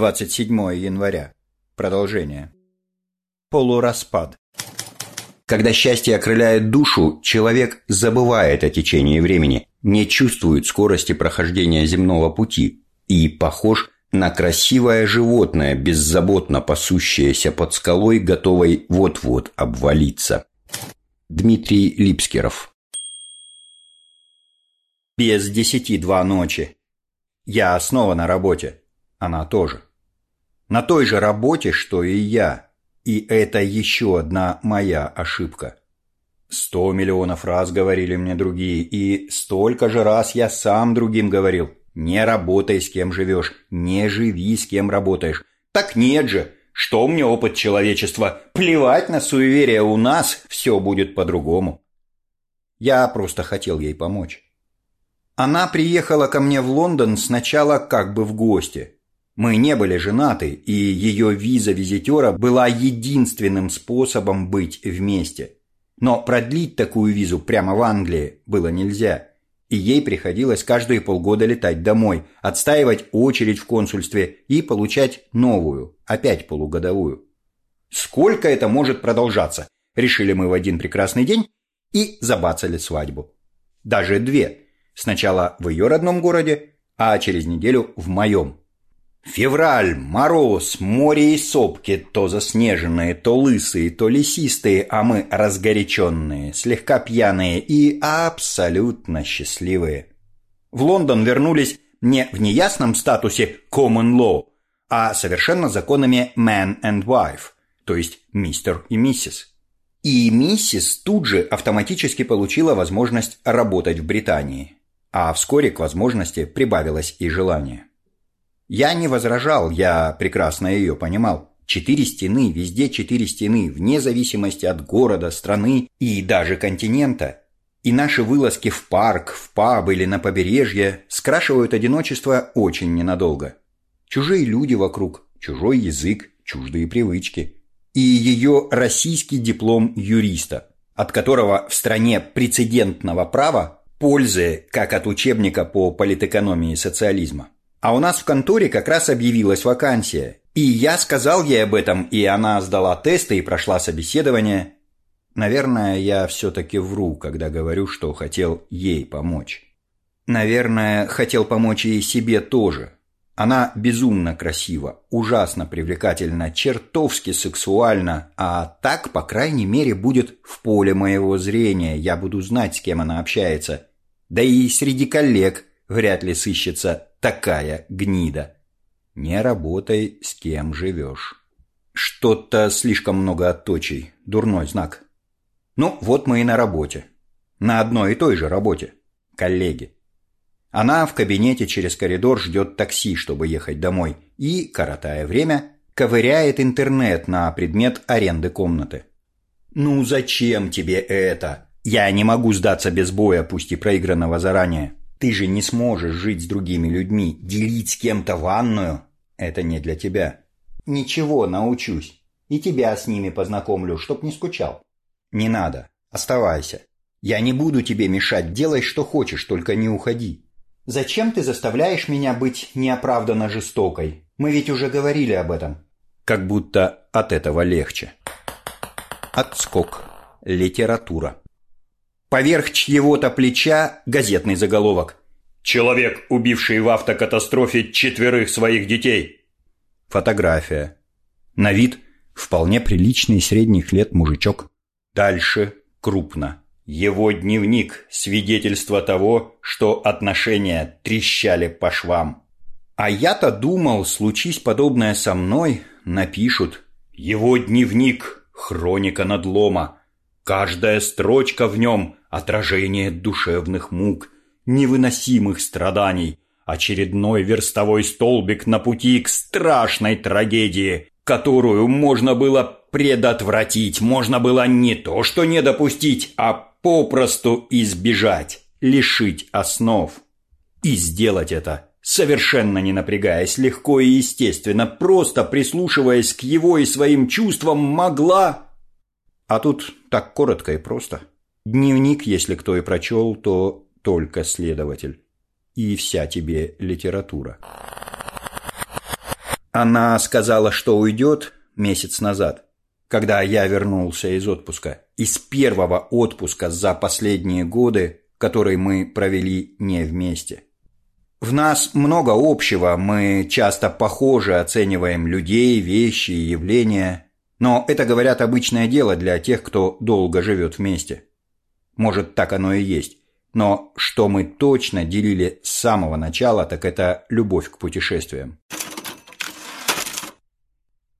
27 января. Продолжение. Полураспад. Когда счастье окрыляет душу, человек забывает о течении времени, не чувствует скорости прохождения земного пути и похож на красивое животное, беззаботно пасущееся под скалой, готовой вот-вот обвалиться. Дмитрий Липскеров Без десяти два ночи. Я снова на работе. Она тоже. На той же работе, что и я. И это еще одна моя ошибка. Сто миллионов раз говорили мне другие, и столько же раз я сам другим говорил. Не работай с кем живешь, не живи с кем работаешь. Так нет же, что мне опыт человечества? Плевать на суеверие, у нас все будет по-другому. Я просто хотел ей помочь. Она приехала ко мне в Лондон сначала как бы в гости. Мы не были женаты, и ее виза визитера была единственным способом быть вместе. Но продлить такую визу прямо в Англии было нельзя – и ей приходилось каждые полгода летать домой, отстаивать очередь в консульстве и получать новую, опять полугодовую. Сколько это может продолжаться? Решили мы в один прекрасный день и забацали свадьбу. Даже две. Сначала в ее родном городе, а через неделю в моем. Февраль, мороз, море и сопки, то заснеженные, то лысые, то лесистые, а мы разгоряченные, слегка пьяные и абсолютно счастливые. В Лондон вернулись не в неясном статусе common law, а совершенно законами man and wife, то есть мистер и миссис. И миссис тут же автоматически получила возможность работать в Британии, а вскоре к возможности прибавилось и желание. Я не возражал, я прекрасно ее понимал. Четыре стены, везде четыре стены, вне зависимости от города, страны и даже континента. И наши вылазки в парк, в паб или на побережье скрашивают одиночество очень ненадолго. Чужие люди вокруг, чужой язык, чуждые привычки. И ее российский диплом юриста, от которого в стране прецедентного права пользы, как от учебника по политэкономии социализма. А у нас в конторе как раз объявилась вакансия. И я сказал ей об этом, и она сдала тесты и прошла собеседование. Наверное, я все-таки вру, когда говорю, что хотел ей помочь. Наверное, хотел помочь ей себе тоже. Она безумно красива, ужасно привлекательна, чертовски сексуальна, а так, по крайней мере, будет в поле моего зрения, я буду знать, с кем она общается. Да и среди коллег вряд ли сыщется такая гнида. Не работай с кем живешь. Что-то слишком много отточий. Дурной знак. Ну, вот мы и на работе. На одной и той же работе. Коллеги. Она в кабинете через коридор ждет такси, чтобы ехать домой, и, коротая время, ковыряет интернет на предмет аренды комнаты. «Ну зачем тебе это? Я не могу сдаться без боя, пусть и проигранного заранее. Ты же не сможешь жить с другими людьми, делить с кем-то ванную. Это не для тебя. Ничего, научусь. И тебя с ними познакомлю, чтоб не скучал. Не надо. Оставайся. Я не буду тебе мешать, делай, что хочешь, только не уходи. Зачем ты заставляешь меня быть неоправданно жестокой? Мы ведь уже говорили об этом. Как будто от этого легче. Отскок. Литература. Поверх чьего-то плеча газетный заголовок. «Человек, убивший в автокатастрофе четверых своих детей». Фотография. На вид вполне приличный средних лет мужичок. Дальше крупно. Его дневник – свидетельство того, что отношения трещали по швам. А я-то думал, случись подобное со мной, напишут «Его дневник – хроника надлома». Каждая строчка в нем отражение душевных мук, невыносимых страданий, очередной верстовой столбик на пути к страшной трагедии, которую можно было предотвратить, можно было не то что не допустить, а попросту избежать, лишить основ. И сделать это, совершенно не напрягаясь, легко и естественно, просто прислушиваясь к его и своим чувствам, могла... А тут так коротко и просто. Дневник, если кто и прочел, то только следователь. И вся тебе литература. Она сказала, что уйдет месяц назад, когда я вернулся из отпуска. Из первого отпуска за последние годы, который мы провели не вместе. В нас много общего, мы часто похоже оцениваем людей, вещи и явления, но это, говорят, обычное дело для тех, кто долго живет вместе. Может, так оно и есть. Но что мы точно делили с самого начала, так это любовь к путешествиям.